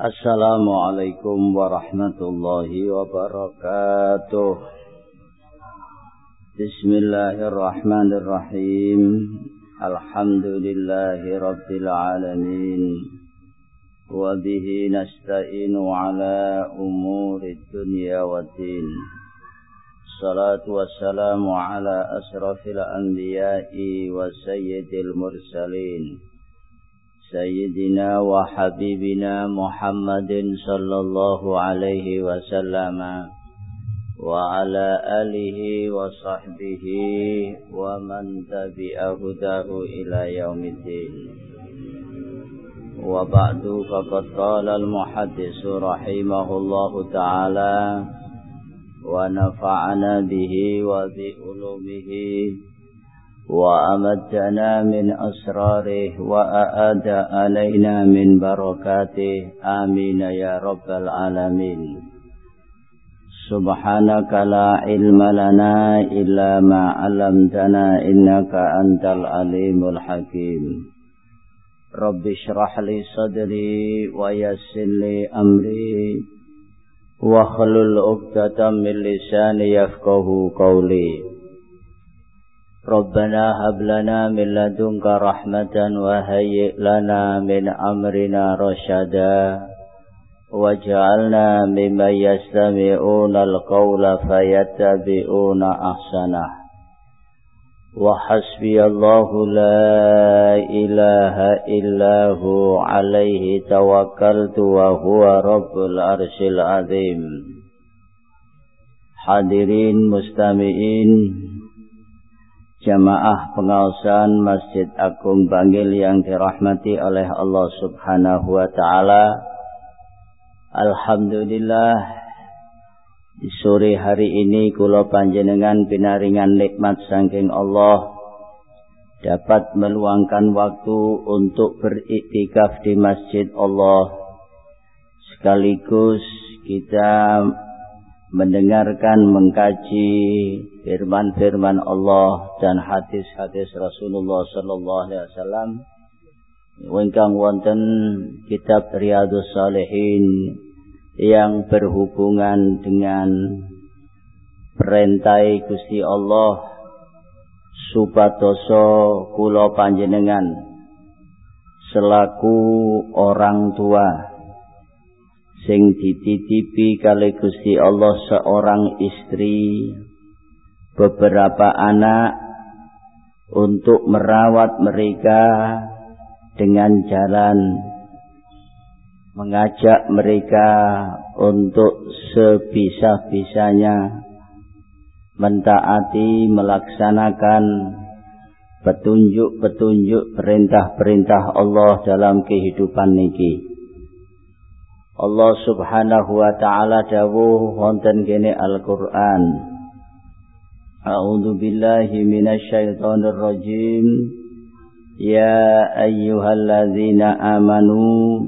السلام عليكم ورحمة الله وبركاته بسم الله الرحمن الرحيم الحمد لله رب العالمين وبه نستعين على أمور الدنيا والدين الصلاة والسلام على أشرف الأنبياء وسيد المرسلين سيدنا وحبيبنا محمد صلى الله عليه وسلم وعلى آله وصحبه ومن تبع هداه إلى يوم الدين. وبعد فقد قال المحدث رحمه الله تعالى ونفعنا به وبعلومه وأمدنا من أسراره وأعاد علينا من بركاته. آمين يا رب العالمين. سبحانك لا علم لنا إلا ما علمتنا إنك أنت العليم الحكيم. رب اشرح لي صدري ويسر لي أمري واخلل عقدة من لساني يفقه قولي. ربنا هب لنا من لدنك رحمة وهيئ لنا من أمرنا رشدا. واجعلنا ممن يستمعون القول فيتبعون أحسنه. وحسبي الله لا إله إلا هو عليه توكلت وهو رب العرش العظيم. حاضرين مستمعين. Jamaah pengawasan Masjid Agung Bangil yang dirahmati oleh Allah Subhanahu wa taala. Alhamdulillah di sore hari ini kula panjenengan pinaringan nikmat saking Allah dapat meluangkan waktu untuk beriktikaf di Masjid Allah sekaligus kita mendengarkan mengkaji firman-firman Allah dan hadis-hadis Rasulullah sallallahu alaihi wasallam. Ingkang wonten kitab Riyadhus Shalihin yang berhubungan dengan perintah Gusti Allah supatoso kula panjenengan selaku orang tua sing dititipi kali Gusti Allah seorang istri beberapa anak untuk merawat mereka dengan jalan mengajak mereka untuk sebisa-bisanya mentaati melaksanakan petunjuk-petunjuk perintah-perintah Allah dalam kehidupan niki. Allah Subhanahu wa taala dawuh wonten kene Al-Qur'an. A'udzu billahi minasyaitonir rajim. Ya ayyuhalladzina amanu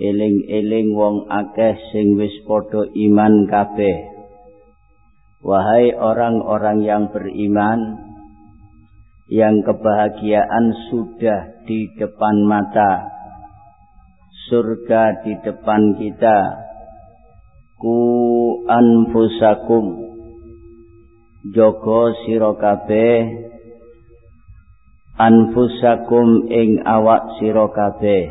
eling-eling wong akeh sing wis padha iman kabeh. Wahai orang-orang yang beriman yang kebahagiaan sudah di depan mata surga di depan kita ku anfusakum jogo sira kabeh anfusakum ing awak sira kabeh.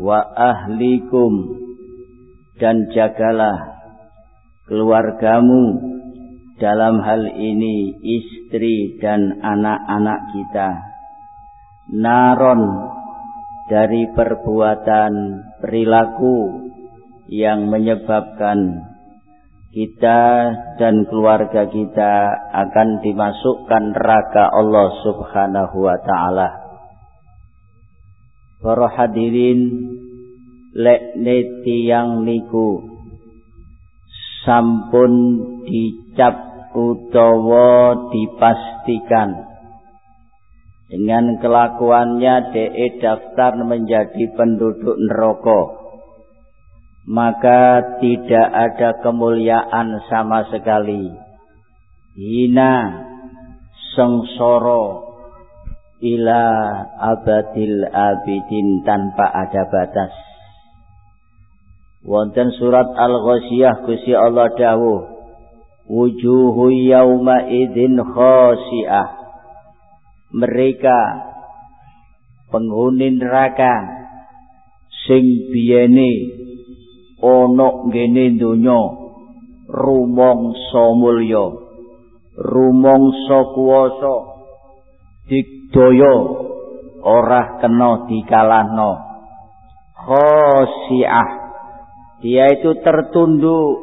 Wa ahlikum dan jagalah keluargamu dalam hal ini istri dan anak-anak kita. Naron dari perbuatan perilaku yang menyebabkan kita dan keluarga kita akan dimasukkan neraka Allah Subhanahu wa taala. Para hadirin lek yang niku sampun dicap utawa dipastikan dengan kelakuannya DE daftar menjadi penduduk neraka. Maka tidak ada kemuliaan sama sekali. Hina sengsoro ila abadil abidin tanpa ada batas. wonten surat Al-Ghasyiyah Gusti Allah dawuh wujuhu yauma idzin khasi'ah mereka penghuni neraka sing biyene ana ngene donya. Rumangsa mulya. Rumangsa kuwasa. Digdaya ora kena dikalahno. Khosiah dia itu tertunduk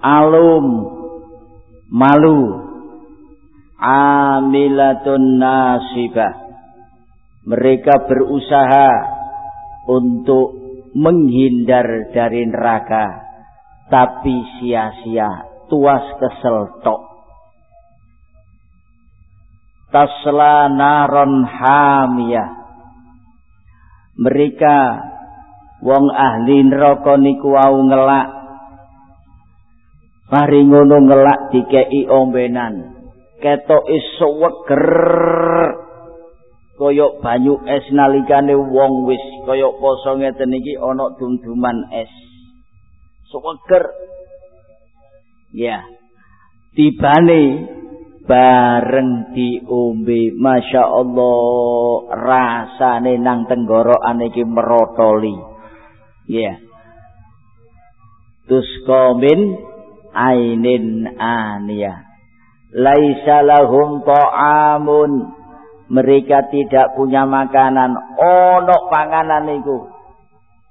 alum malu. Amilatun nasibah. Mereka berusaha untuk menghindar dari neraka tapi sia-sia tuas kesel tok. Tasla naron hamiyah. Mereka wong ahli neraka niku wau ngelak. Mari ngono ngelak dikeki ombenan. Ketok iso weger. Kaya banyu es nalikane wong wis kaya poso ngeten iki ana dumduman es. Suweger ya. Tibane bareng diombe. Masya Allah rasane nang tenggorokan iki merotoli. Ya. Tuskomin ainin aniyah laisa lahum ta'amun mereka tidak punya makanan. Ono panganan iku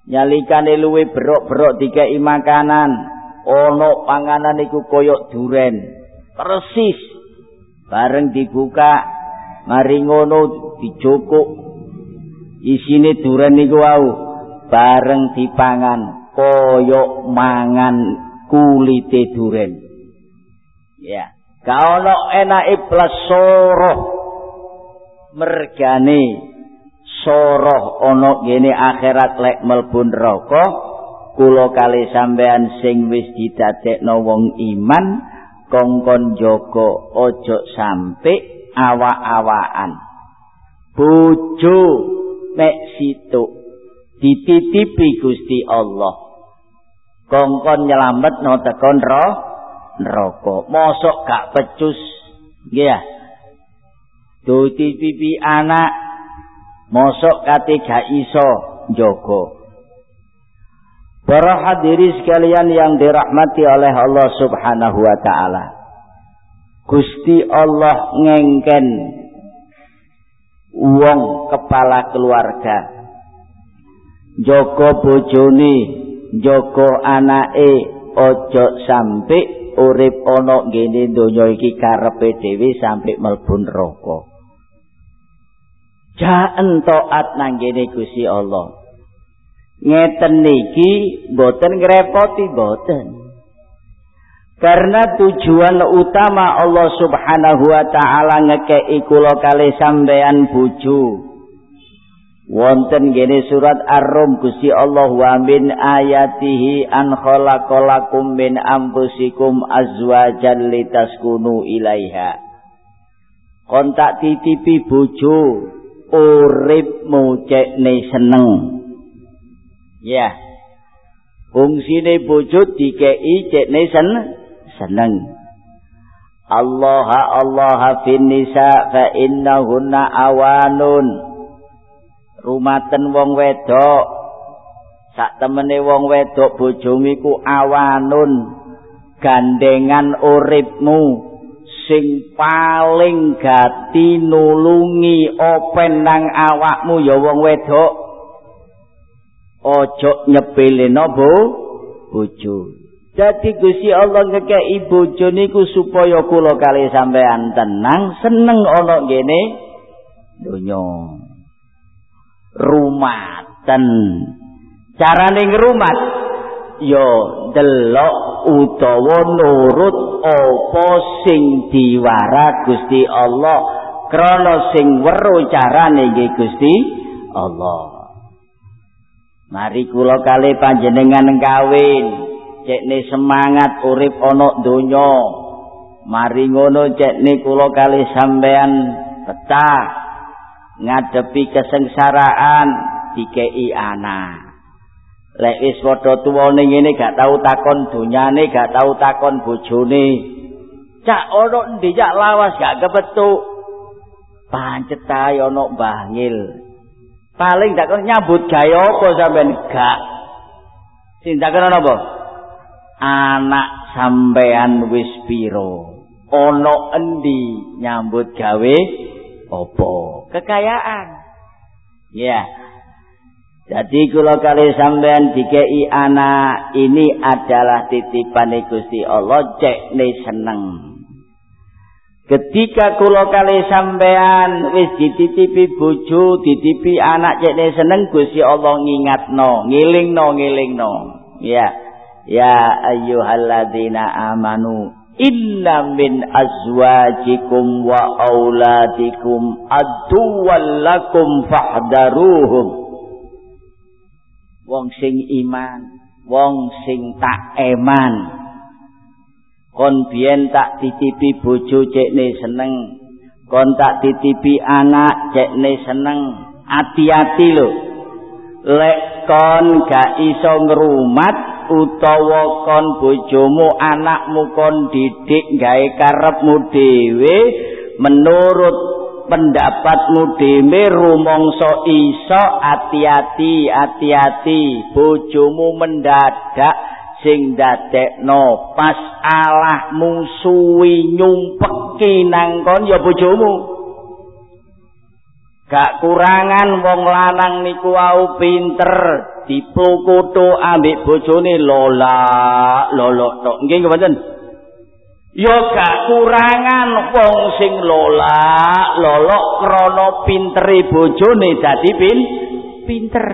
nyalikane luwe berok-berok dikai makanan. Ono panganan iku koyok duren. Persis. Bareng dibuka mari ngono dijokok. Isine duren niku wau bareng dipangan koyok mangan kulite duren. Ya kalau enak plus soroh mergane soroh ono gene akhirat lek melbun rokok kulo kali sampean sing wis didadekno wong iman kongkon joko ojo sampe awa-awaan bojo mek situ dititipi Gusti Allah. Kongkon nyelamet no tekon ro neraka. Mosok gak pecus nggih ya dititipi anak mosok kate gak iso joko Para hadirin sekalian yang dirahmati oleh Allah Subhanahu wa taala. Gusti Allah ngengken wong kepala keluarga. Joko bojone, joko anake ojo sampe urip ana ngene donya iki karepe dhewe sampe mlebu neraka. Ja entoat nang ngene Gusti Allah. ngeten niki boten ngrepoti boten karena tujuan utama Allah Subhanahu wa taala ngekeki kula kali sampean bojo. Wonten gene surat ar-rum Gusti Allah wa min ayatihi an khalaqalakum min anfusikum azwajan litaskunu ilaiha. Kontak titipi bojo urip mucekne seneng Ya. Fungsine bojo dikei cekne sen seneng. Allah Allah fin nisa fa innahunna awanun. Rumaten wong wedok sak temene wong wedok bojomu iku awanun gandengan uripmu sing paling gati nulungi open nang awakmu ya wong wedok. Ojo nyepeleno bo bojo. Dadi Gusti Allah ngekeki bojo niku supaya kula kali sampean tenang seneng ana ngene donya. Rumaten. Carane ngrumat ya delok utawa nurut apa sing diwara Gusti Allah krana sing weruh carane nggih Gusti Allah Mari kula kali panjenengan kawin, cekne semangat urip ana donya. Mari ngono cekne kula kali sampean betah ngadepi kesengsaraan dikei anak. Lek wis padha tuwane ngene gak tau takon dunyane gak tau takon bojone. Cak ono endi? Cak lawas gak kepetuk. Pancet ae ono bangil paling gak nyambut gawe apa sampean? Gak. Sing tak kena apa? Anak sampean wis piro? Ono endi nyambut gawe apa? Kekayaan. Ya. yeah. Jadi kalau kali sampean dikei anak ini adalah titipan Gusti Allah cek ne seneng. Ketika kula kali sampean wis dititipi bojo, dititipi anak cek ne seneng Gusti Allah ngingatno, ngilingno, ngilingno. Ya. Ya ayyuhalladzina amanu inna min azwajikum wa auladikum aduwallakum fahdaruhum. Wong sing iman wong sing tak eman. Kon biyen tak titipi bojo cekne seneng kon tak titipi anak cekne seneng ati-ati lho. Lek kon gak iso ngrumat utawa kon bojomu anakmu kon didik gawe karepmu dhewe menurut pendapatmu dhewe rumangsa iso ati-ati ati-ati. Bojomu mendadak sing dadekno pas alahmu suwi nyumpeki nang kon ya bojomu. Gak kurangan wong lanang niku wau pinter diplukutu ambek bojone. Lola lolo tok. Nggih Ya gak kurangan wong sing lola, lolok krana pintere bojone dadi pin pinter.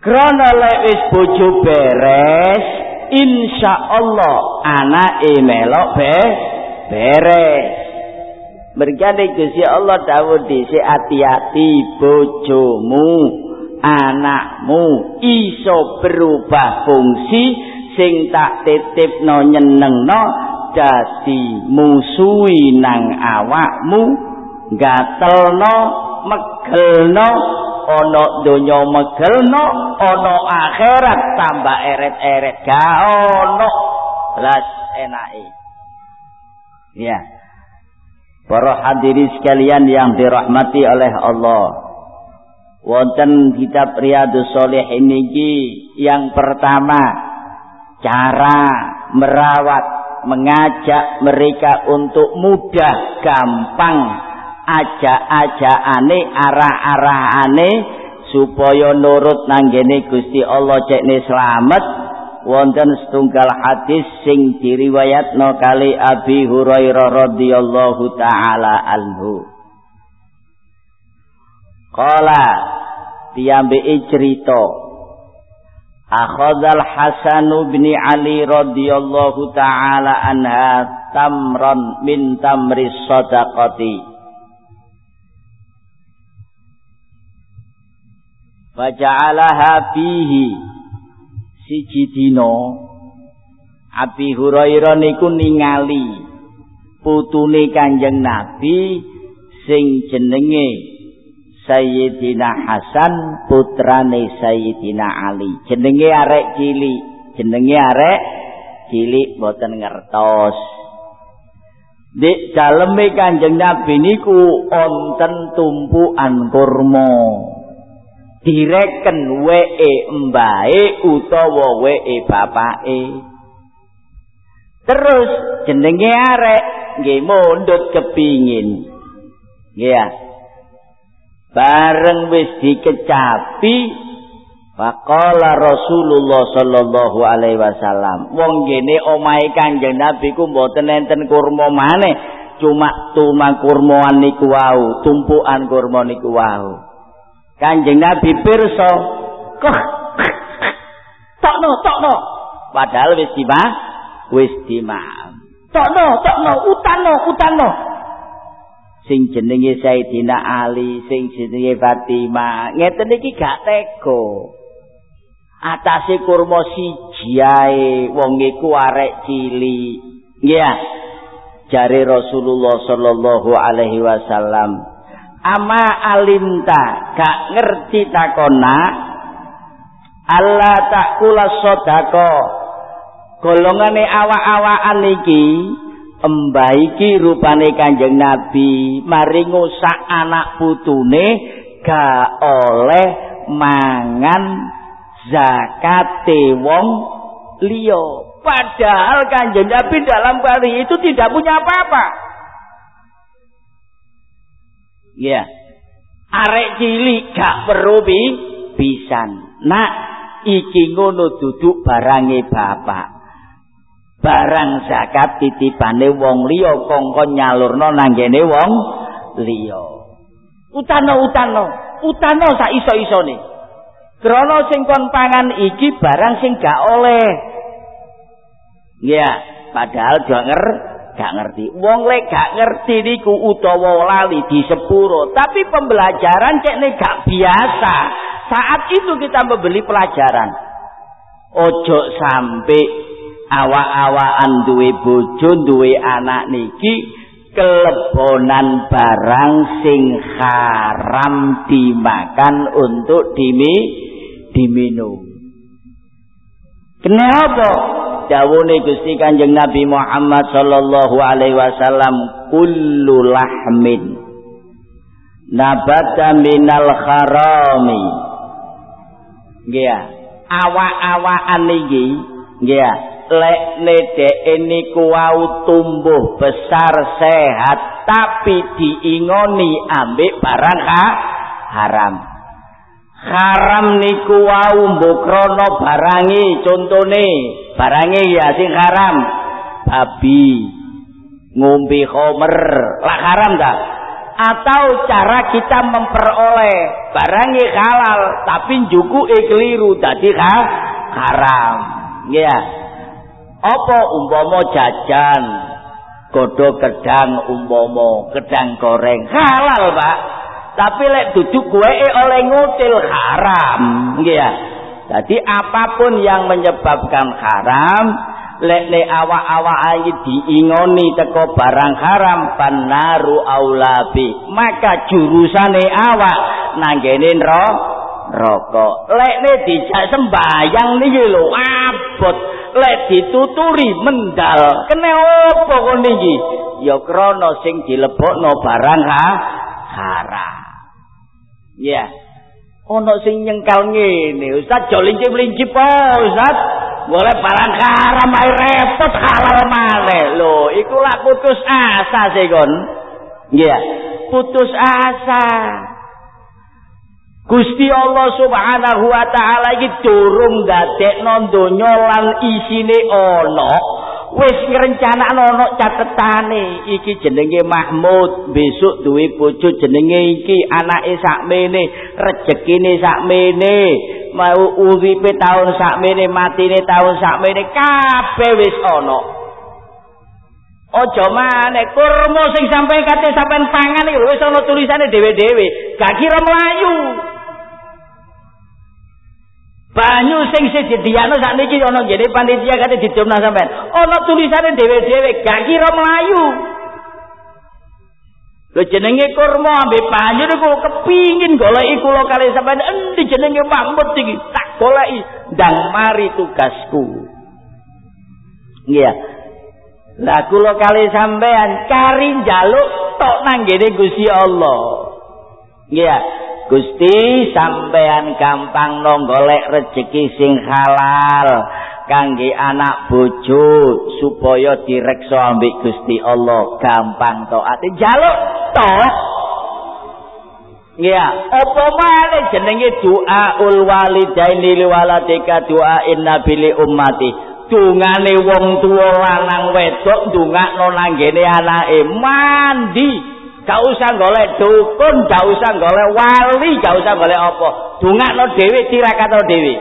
Krana lek wis bojo beres, insyaallah anake melok be beres. Berkane Gusti Allah dawuh dhisik ati-ati bojomu, anakmu iso berubah fungsi sing tak titipno nyenengno dadi musuhi nang awakmu gatelno megelno ana donya megelno ana akhirat tambah eret-eret ga ono las enake. Ya. Para hadirin sekalian yang dirahmati oleh Allah. Wonten kitab Riyadhus Shalihin niki yang pertama cara merawat mengajak mereka untuk mudah gampang ajak-ajakane arah-arahane supaya nurut nanggene Gusti Allah cekne selamat. Wonten setunggal hadis sing diriwayatno kali Abi Hurairah radhiyallahu taala anhu. Qala piyambake cerita akhadhal Hasan bin Ali radhiyallahu taala anha tamran min tamri sadaqati faja'alaha fihi siji dina Abi Hurairah niku ningali putune Kanjeng Nabi sing jenenge Sayyidina Hasan putrane Sayyidina Ali. Jenenge arek cilik. Jenenge arek cilik boten ngertos. Di daleme Kanjeng Nabi niku wonten tumpukan kurma. Direken wee mbae utawa wee bapake. Terus jenenge arek nggih mundut kepingin. Ya bareng wis dikecapi faqala Rasulullah sallallahu alaihi wasallam wong gene omahe Kanjeng Nabi ku mboten enten kurma maneh cuma tuma kurmaan niku wau tumpukan kurma niku wau. Kanjeng Nabi pirsa kok tokno tokno. Padahal wis dimah wis dimah tokno tokno utano utano sing jenenge Sayyidina Ali, sing jenenge Fatimah. Ngeten iki gak tega. Atase kurma siji ae wong iku arek cilik. Nggih. Jare Rasulullah sallallahu alaihi wasallam, "Ama alimta gak ngerti takona Allah takula sodako golongane awak-awakan iki embaiki rupane kanjeng Nabi mari ngusak anak putune ga oleh mangan zakate wong liya. Padahal kanjeng Nabi dalam kali itu tidak punya apa-apa. Ya. Arek cilik gak perlu pisan. Nak iki ngono duduk barange bapak barang zakat titipane wong liya kongkon nyalurno nanggene wong liya. Utano utano. Utano sak iso-isone. Krana sing kon pangan iki barang sing gak oleh. Ya padahal gak nger gak ngerti. Wong lek gak ngerti niku utawa lali di sepuro. Tapi pembelajaran cek gak biasa. Saat itu kita membeli pelajaran. Ojo sampai awak-awakan duwe bojo duwe anak niki kelebonan barang sing haram dimakan untuk dimi diminum. Kenapa? Dawune Gusti Kanjeng Nabi Muhammad sallallahu alaihi wasallam kullu lahmin nabata minal harami nggih awak-awakan iki nggih lek nedeke niku wau tumbuh besar sehat tapi diingoni ambek barang ha haram. Haram niku wau mbokrono barangi contone barangi ya sing haram. Babi ngombe khomer lah haram dah atau cara kita memperoleh barangi halal tapi juku keliru tadi ha haram. Ya? yeah. Apa umpama jajan? Godho gedang umpama gedang goreng. Halal Pak. Tapi lek duduk gue oleh ngutil haram. Nggih ya. Jadi apapun yang menyebabkan haram lek le awak-awak ayi diingoni teko barang haram panaru aulabi. Maka jurusane awak nanggene roh rokok lek ne dijak sembayang niki lho abot. Lek dituturi mendal. Kene opo kon iki ya krana sing dilebokno barang ha haram. Ya. Ono sing nyengkal ngene ustaz jo lincip-lincip oh ustaz. Boleh barang haram ae repot halal maneh lho iku lak putus asa sih kon ya putus asa Gusti Allah Subhanahu wa taala iki durung dadekno donya lan isine ana. Wis ngrencanakno ana catetane iki jenenge Mahmud, besok duwe bojo jenenge iki, anake sakmene, rejekine sakmene, mau uripe taun sakmene, matine taun sakmene, kabeh wis ana. Aja maneh kurma sing sampe kate sampean pangan iki wis ana tulisane dhewe-dhewe, gak kira mlayu. Banyu sing sediano sak niki ana ngene panitia kate didomna sampean. Ana tulisane dhewe-dhewe gak kira mlayu. Lho jenenge kurma ambek banyu niku kepingin goleki kula kali sampean. Endi jenenge Mahmud iki? Tak goleki. Ndang mari tugasku. Iya. Lah kula kali sampean cari njaluk tok nang ngene Gusti Allah. Iya Gusti sampean gampang no golek rejeki sing halal kangge anak bojo supaya direksa ambek Gusti Allah gampang to ati jaluk to Ya, apa maneh jenenge doa ul walidaini li waladika doa inna bili ummati. Dungane wong tuwa lanang wedok ndongakno nang ngene anake mandi. Gak usah golek dukun, gak usah golek wali, gak usah golek apa. Dungakno dhewe tirakatno dhewe.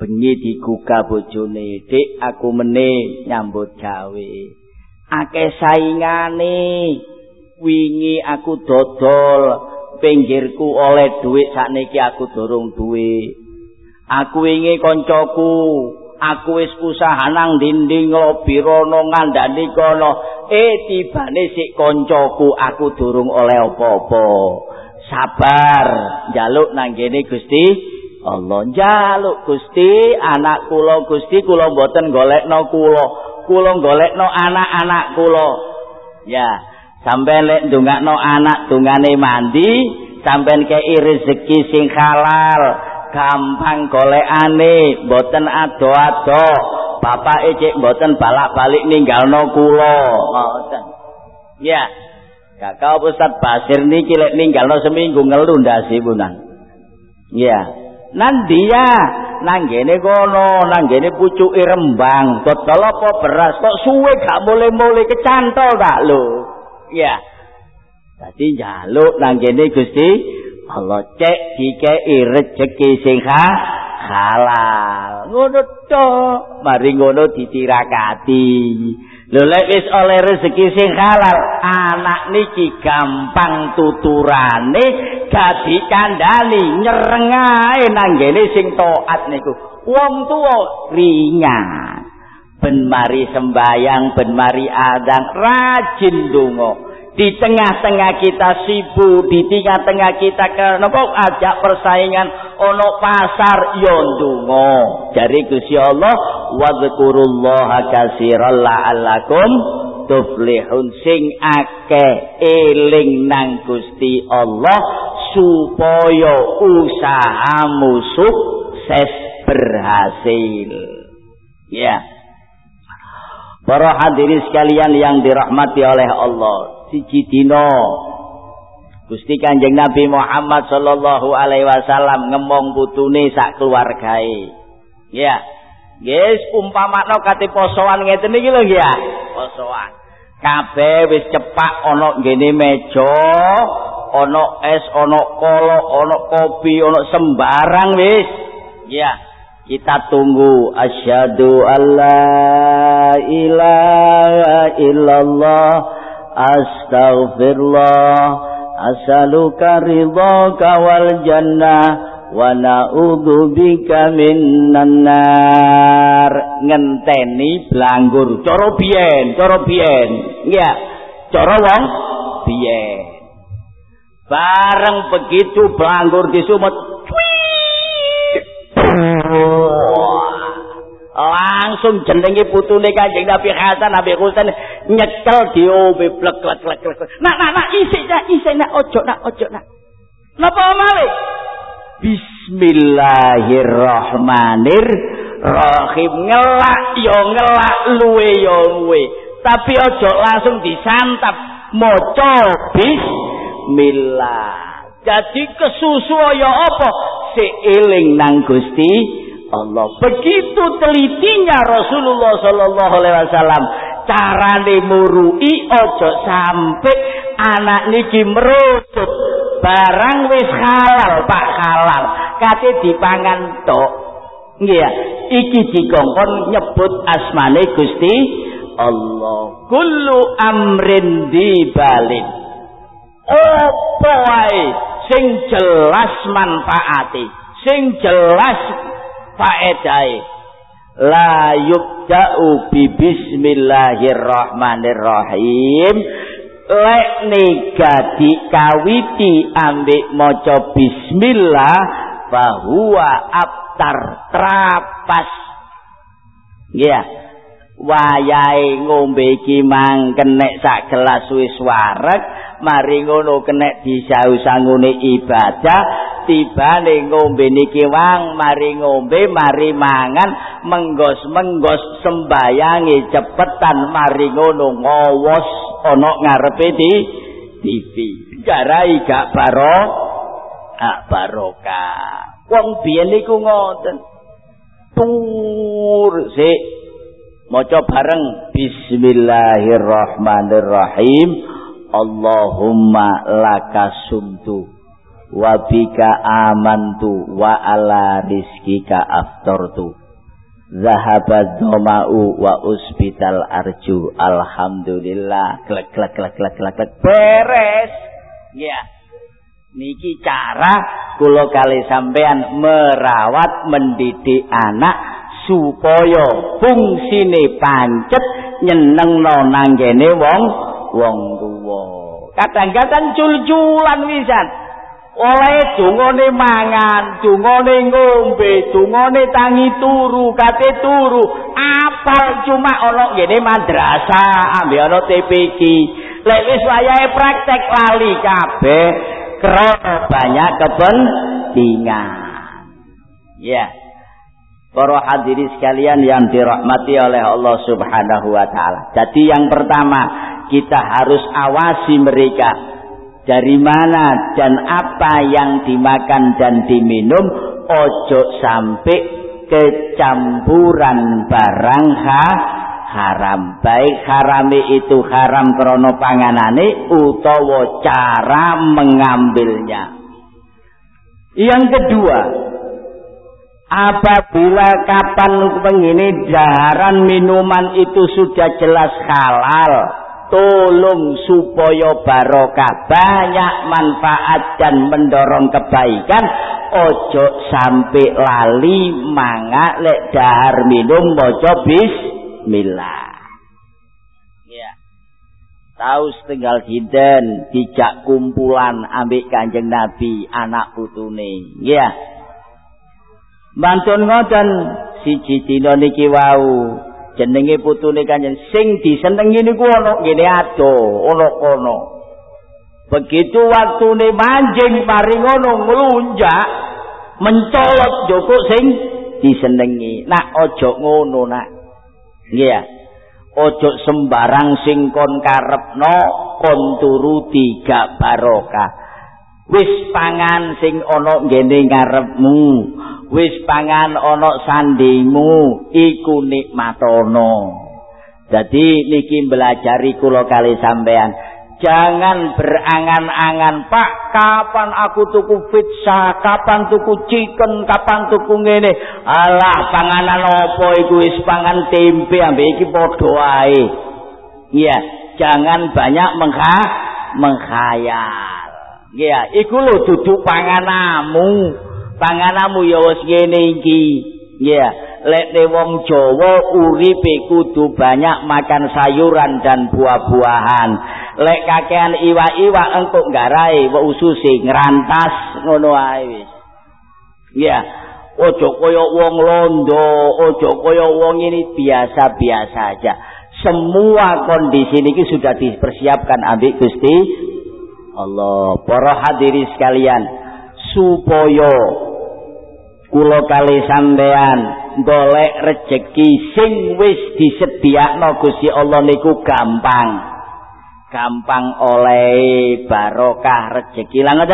Bengi diguga bojone, "Dik, aku meneh nyambut gawe." Akeh saingane. Wingi aku dodol, pinggirku oleh dhuwit sakniki aku durung duwe. Aku wingi koncoku, aku wis usaha nang dinding lobi rono ngandani kono. Eh tibane sik koncoku aku durung oleh apa-apa. Sabar njaluk nang kene Gusti Allah. Jaluk Gusti anak kula Gusti kula mboten golekno kula. Kula golekno anak-anak kula. Ya sampai lek ndongakno anak dungane mandi sampean kei rezeki sing halal gampang golekane mboten ado-ado. Bapak cek mboten balak-balik ninggalno kula. Ngoten ya. Kakak Ustaz Basir niki lek ninggalno seminggu ngelu ndasi punan ya. Nang dia? Nang gene kono nang gene pucuke rembang. Dodol apa beras? Kok suwe gak mulai-mulai kecantol tak lho? Ya. Dadi njaluk nang gene Gusti Allah cek dikei rejeki sing halal ngono to mari ngono ditirakati Lho lek wis oleh rezeki sing halal, anak niki gampang tuturane, dadi kandhani nyerengae nang ngene sing taat niku. Wong tuwa ringan. Ben mari sembayang, ben mari adang, rajin donga. Di tengah-tengah kita sibuk, di tengah-tengah kita kenapa ajak persaingan ono pasar yo ndonga. Jare Gusti Allah, "Wadhkurullaha katsiran la'allakum tuflihun." Sing akeh eling nang Gusti Allah supaya usahamu sukses berhasil. Ya. Yeah. Para hadirin sekalian yang dirahmati oleh Allah, siji dina Gusti Kanjeng Nabi Muhammad sallallahu alaihi wasallam ngemong putune sak keluargae. Ya. Guys, umpamane kate posoan ngeten iki lho ya. Posoan. Kabeh wis cepak ana ngene meja, ana es, ana kolo, ana kopi, ana sembarang wis. Ya. Kita tunggu asyhadu alla ilaha illallah astaghfirullah as'aluka ridhaka wal jannah wa na'udzu bika minan nar. Ngenteni blanggur. Cara biyen cara biyen. Ya cara wong biyen. Bareng begitu blanggur disumut langsung jenenge putune Kanjeng Nabi Hasan Nabi Husain nyekel diombe blek blek blek blek. Nak nak nak isik nak isik nak ojo nak ojo nak. Napa male? Bismillahirrahmanirrahim. Ngelak yo ngelak luwe yo luwe. Tapi ojo langsung disantap. Moco bismillah. Jadi kesusu yo apa? Seiling nang Gusti Allah. Begitu telitinya Rasulullah sallallahu alaihi wasallam carane murui ojo sampai anak niki merusut barang wis halal Pak halal. Kate dipangan tok. Nggih iki dikongkon nyebut asmane Gusti Allah. Kullu amrin dibalin. Opo wae? Sing jelas manfaate sing jelas faedahe la yubda'u bi bismillahirrahmanirrahim lek nega dikawiti ambek maca bismillah bahwa abtar trapas ya yeah. Wayahe ngombe iki mang kenek sak gelas wis wareg mari ngono kenek disau-sangune ibadah tibane ngombe niki wang mari ngombe mari mangan menggos-menggos sembayangi cepetan mari ngono ngowos ana ngarepe di TV garai gak baro ah barokah. Wong biyen niku ngoten. Tur sik Maca bareng Bismillahirrahmanirrahim. Allahumma laka sumtu wa bika amantu wa ala rizkika aftartu. Zahabat doma'u wa uspital arju. Alhamdulillah. Klek, klek, klek, klek, klek, klek. Beres. Ya. Niki cara kulo kali sampean merawat mendidik anak supaya fungsine pancet nyenengno nanggene wong wong tuwa kadang-kadang cul-culan wisan oleh dungane mangan, dungane ngombe, dungane tangi turu, kate turu, apal cuma ana ngene madrasah, ambe ana TPQ. Lek wis wayahe praktek lali kabeh, krana banyak kepentingan. Ya. Yeah. Para hadirin sekalian yang dirahmati oleh Allah Subhanahu wa taala. Jadi yang pertama, kita harus awasi mereka dari mana dan apa yang dimakan dan diminum ojo sampai kecampuran barang ha haram baik harami itu haram krono panganane utawa cara mengambilnya yang kedua apabila kapan begini daharan minuman itu sudah jelas halal. Tolong supaya barokah. Banyak manfaat dan mendorong kebaikan. Ojo sampai lali manga lek dahar minum mojo bismillah. Ya. Tahu setengah dinten dijak kumpulan ambek kanjeng nabi anak putune. Ya Mantun ngoten siji dina niki wau jenenge putune kanjeng sing disenengi niku ana ngene ado ana kono. Begitu waktune manjing paring ngono nglunjak mencolot joko sing disenengi. Nak ojo ngono nak. Nggih Ojo sembarang sing kon karepno kon turuti gak barokah. Wis pangan sing ana ngene ngarepmu. wis pangan ana sandimu. Iku nikmatono dadi niki belajari kula kali sampean jangan berangan-angan pak kapan aku tuku pizza? Kapan tuku chicken? Kapan tuku ngene? Alah panganan apa iku? Wis pangan tempe ambek iki padha iya jangan banyak mengha iya iku lho duduk panganamu. Panganamu ya wis ngene iki. Ya lek wong Jawa uripe kudu banyak makan sayuran dan buah-buahan. Lek kakean iwak-iwak engko ngarae ususe ngrantas ngono ae wis. Ya ojo kaya wong londo ojo kaya wong ini biasa-biasa aja. Semua kondisi ini sudah dipersiapkan ambek Gusti Allah. Para hadirin sekalian supaya kula kali sampean golek rejeki sing wis disediakno Gusti Allah niku gampang. Gampang oleh barokah rejeki. Lan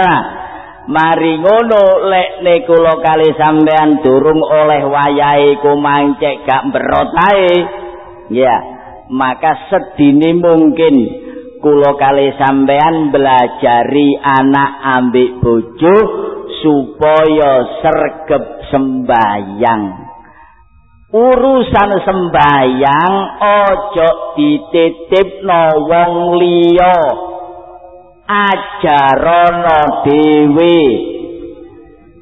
mari ngono lek nek kula kali sampean durung oleh wayahe ku mancek gak berot ae. Ya maka sedini mungkin kula kali sampean belajari anak ambek bojo supaya sergep sembayang. Urusan sembayang ojo dititipno wong liya. Ajarono dhewe.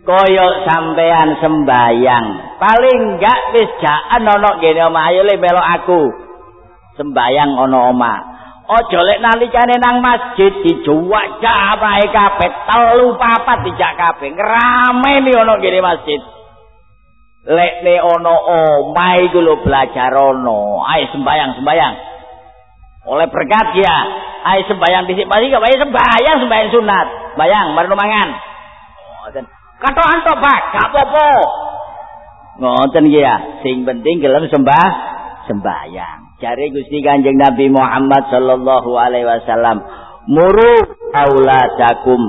Kaya sampean sembayang. Paling gak wis jaan ana ngene omah. Ayo melok aku. Sembayang ana omah Ojo lek nalikane nang masjid dijuwak capae kabeh telu papat dijak kabeh ngrameni ana kene masjid. Lek ne ana omah iku lho belajar ana. Ayo sembayang sembayang. Oleh berkat ya. Ayo sembayang dhisik pasti gak bae sembayang sembayang sunat. Bayang mari mangan. Ngoten. Katokan to, Pak. Gak apa-apa. Ngoten ya. Sing penting gelem sembah sembayang. Cari Gusti Kanjeng Nabi Muhammad sallallahu alaihi wasallam. Muru auladakum.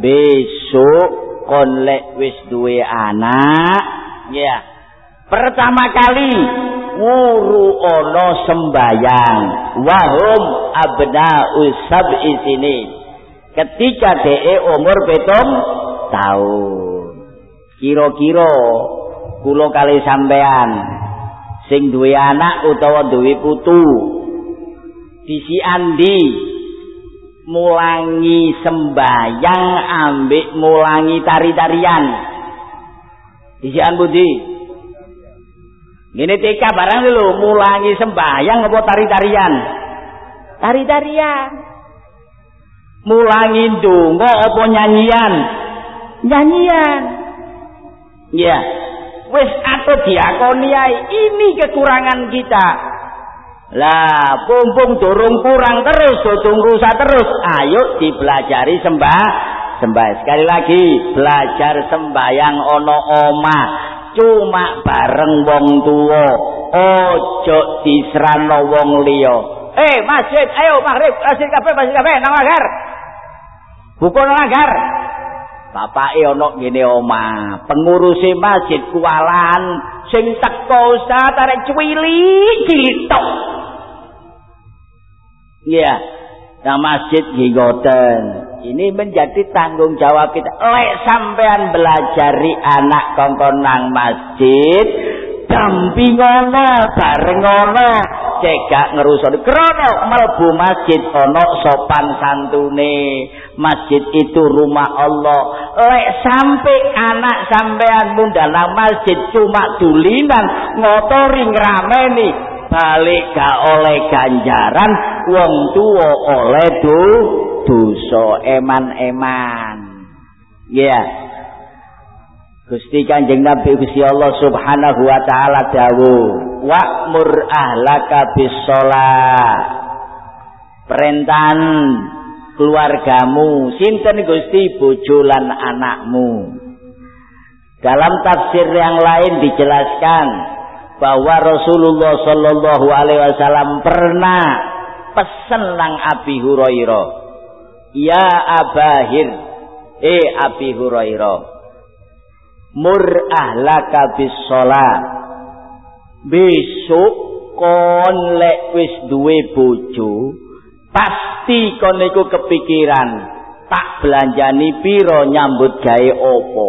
Besok kon lek wis duwe anak ya. Pertama kali muru ono sembayang wahum abna sab'i sini. Ketika de umur betom tahun. Kira-kira kula kali sampean sing duwe anak utawa duwe putu. Disi andi mulangi sembayang ambek mulangi tari-tarian. Disian budi ini TK barang dulu mulangi sembayang apa tari-tarian? Tari-tarian. Mulangi dungo apa nyanyian? Nyanyian. Ya, wis atau diakoni ini kekurangan kita. Lah, pumpung durung kurang terus, durung rusak terus. Ayo dipelajari sembah, sembah. Sekali lagi, belajar sembayang ono oma. Cuma bareng wong tua. Ojo disrano wong liya. Eh, masjid, ayo maghrib, masjid kafe, masjid kafe, nang lagar. Buku nang lagar. Bapak ana ngene omah, masjid kualan sing teko satarek cuwili cilik Iya, nah masjid gigoten. Ini menjadi tanggung jawab kita. Lek sampean belajari anak kongkon nang masjid, dampingono barengono cegak ngerusoni. Krono melbu masjid ono sopan santune. Masjid itu rumah Allah. Lek sampai anak sampean mundalang masjid cuma dulinan ngotori ngrameni balik gak oleh ganjaran wong tua oleh do dosa eman-eman. Ya yeah. Gusti Kanjeng Nabi Gusti Allah Subhanahu wa taala dawuh, "Wa'mur ahlaka bis Perintahan keluargamu, sinten Gusti bojo lan anakmu. Dalam tafsir yang lain dijelaskan bahwa Rasulullah sallallahu alaihi wasallam pernah pesen nang Abi Hurairah, "Ya Abahir, eh Abi Hurairah, mur ahlaka bis sholat. Besok kon lek wis duwe bojo pasti kon iku kepikiran tak belanjani piro nyambut gawe opo?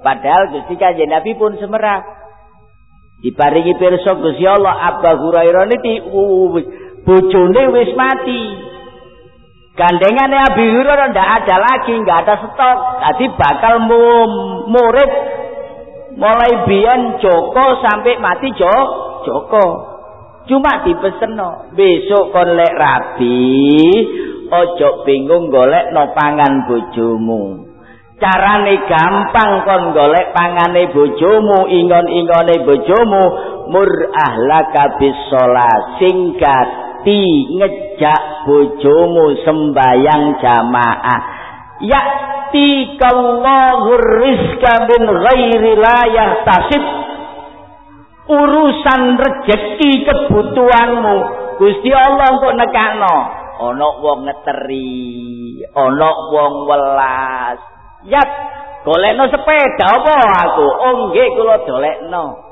Padahal Gusti Kanjeng Nabi pun semerah. Diparingi pirsa Gusti Allah Abu Hurairah niki bojone wis mati. Gandengannya Abi Hurairah ndak ada lagi, nggak ada stok. Jadi bakal murid mulai biyen Joko sampai mati Jo Joko. Cuma dipeseno, besok kon lek rabi, ojo bingung golek no pangan bojomu. Carane gampang kon golek pangane bojomu, ingon-ingone bojomu, mur ahlaka bis singkat ti ngejak bojomu sembayang jamaah ya ti kallahu rizka min ghairi layah tasib urusan rejeki kebutuhanmu. Gusti Allah untuk nekano ana wong ngeteri ana wong welas. Ya golekno sepeda apa aku? Oh nggih kula dolekno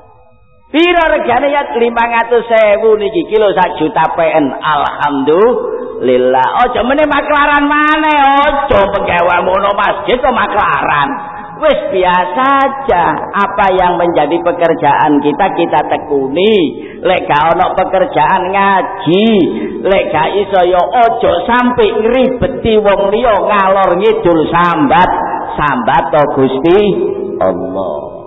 Pira regane ya 500.000 niki kilo sak juta PN. Alhamdulillah. Aja meneh maklaran maneh, aja penggawa mono masjid kok maklaran. Wis biasa aja. Apa yang menjadi pekerjaan kita kita tekuni. Lek gak ono pekerjaan ngaji, lek gak iso ya aja sampe ngribeti wong liya ngalor ngidul sambat. Sambat to Gusti Allah.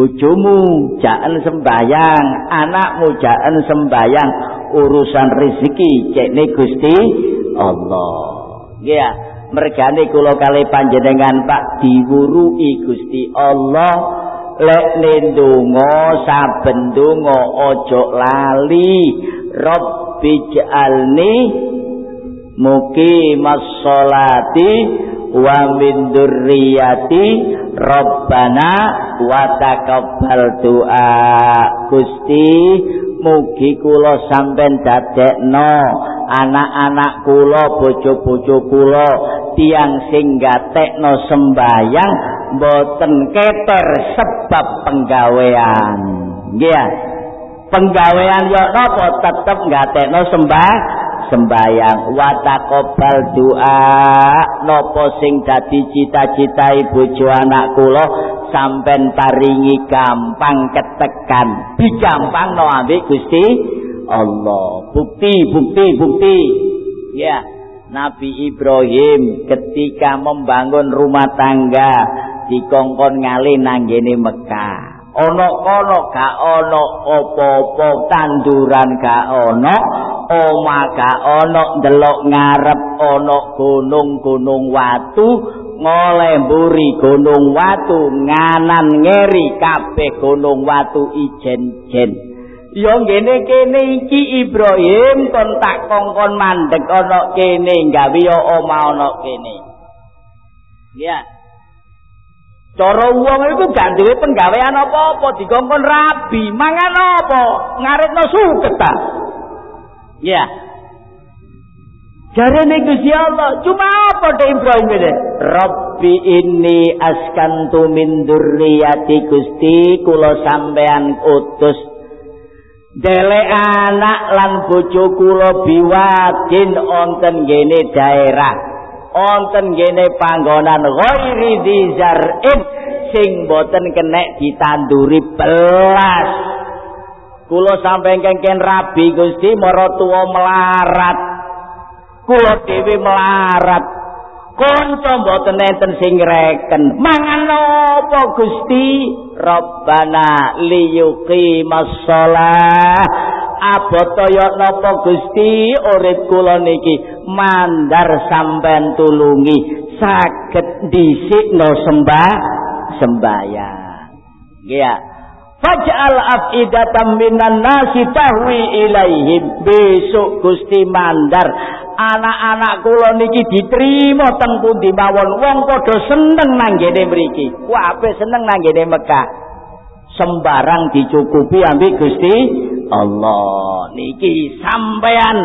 Bojomu jangan sembayang anakmu jangan sembayang urusan rezeki cekne Gusti Allah. Ya. Mergane kula kali panjenengan Pak diwurui Gusti Allah. Lek lendonga saben donga aja lali Rabbi jalni muki masolati wa min dzurriyyati rabbana wa taqabbal doa Gusti mugi kula sampean dadekno anak-anak kula bojo-bojo kula tiang sing gatekno sembayang mboten keter sebab penggawean. Nggih penggawean yo napa tetep gatekno sembah sembayang wa taqabbal doa napa sing dadi cita-cita bojo anak kula sampean paringi gampang ketekan. Digampangno ambek Gusti Allah. Bukti bukti bukti. Ya Nabi Ibrahim ketika membangun rumah tangga dikongkon ngali nanggene Mekah ana kono gak ana apa-apa tanduran gak ana omah gak ana ndelok ngarep ana gunung-gunung watu ngoleh gunung watu nganan ngeri kabeh gunung watu ijen-jen. Ya ngene kene iki Ibrahim kon tak kongkon mandek ana kene gawe oma ana kene. Ya cara wong iku gak duwe penggawean apa-apa dikongkon rabi. Mangan apa? Ngarepno suket ta ya Jare ning Gusti Allah, cuma apa de Ibrahim ini? Rabbi inni askantu min dzurriyyati Gusti kula sampean utus. Dele anak lan bojo kula biwadin wonten gene daerah wonten gene panggonan ghairi dzar'in sing boten kenek ditanduri belas. Kula sampeyan kengken rabi Gusti maratuwa melarat. Kula dhewe melarat. Kanca mboten enten sing reken. Mangan apa Gusti? Rabbana liyuqimas shalah abotaya napa Gusti? Urip kula niki mandar sampean tulungi. Saged dhisikno sembah sembayang nggih ya. Faj'al af'idatan minan nasi tahwi ilaihim. Besok Gusti mandar anak-anak kula niki diterima teng pundi mawon. Wong padha seneng nang ngene mriki. Kabeh seneng nang ngene Mekah. Sembarang dicukupi ambek Gusti Allah. Niki sampean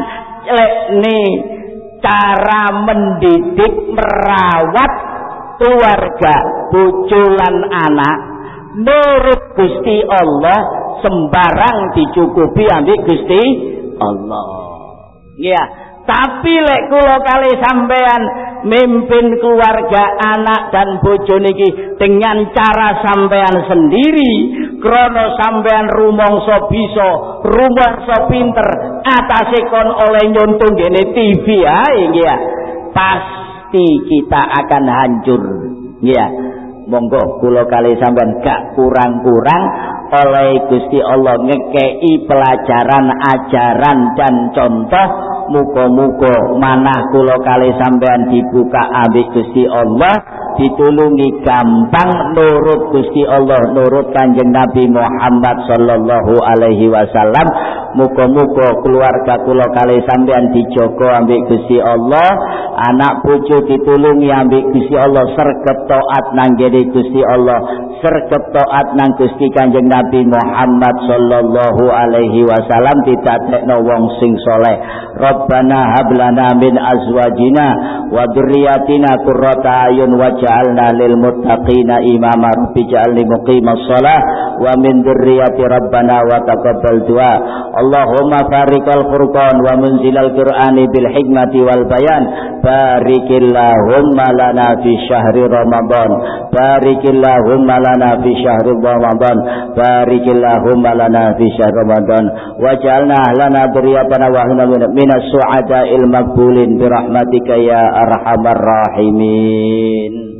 lekne cara mendidik merawat keluarga bojolan anak. Nurut Gusti Allah sembarang dicukupi ambek Gusti Allah. Ya Tapi lek kula kali sampean mimpin keluarga anak dan bojo niki dengan cara sampean sendiri krono sampean rumangsa bisa rumangsa pinter atase kon oleh nyuntung gene TV ya ya. Pasti kita akan hancur ya. Monggo kula kali sampean gak kurang-kurang oleh Gusti Allah ngekei pelajaran ajaran dan contoh muga-muga manah kula kali sampean dibuka ambek Gusti Allah ditulungi gampang nurut Gusti Allah nurut Kanjeng Nabi Muhammad sallallahu alaihi wasallam. Muga-muga keluarga kula kali sampean dijaga ambek Gusti Allah. Anak bojo ditulungi ambek Gusti Allah. Sergap taat nang Gusti Allah. Sergap taat nang Gusti Kanjeng Nabi Muhammad sallallahu alaihi wasallam. Didadekno wong sing soleh. Rabbana hab lana min azwajina wa dzurriyyatina qurrata ayun waj'alna lil muttaqina imama rabbi ja'alni muqimas shalah wa min dzurriyyati rabbana wa taqabbal du'a. Allahumma farikal furqan wa munzilal qur'ani bil hikmati wal bayan. Barikillahumma lana fi syahri ramadan. Barikillahumma lana fi syahri ramadan. Barikillahumma lana fi syahri ramadan. Waj'alna lana dzurriyyatana wa minas su'ada il maqbulin bi rahmatika ya arhamar rahimin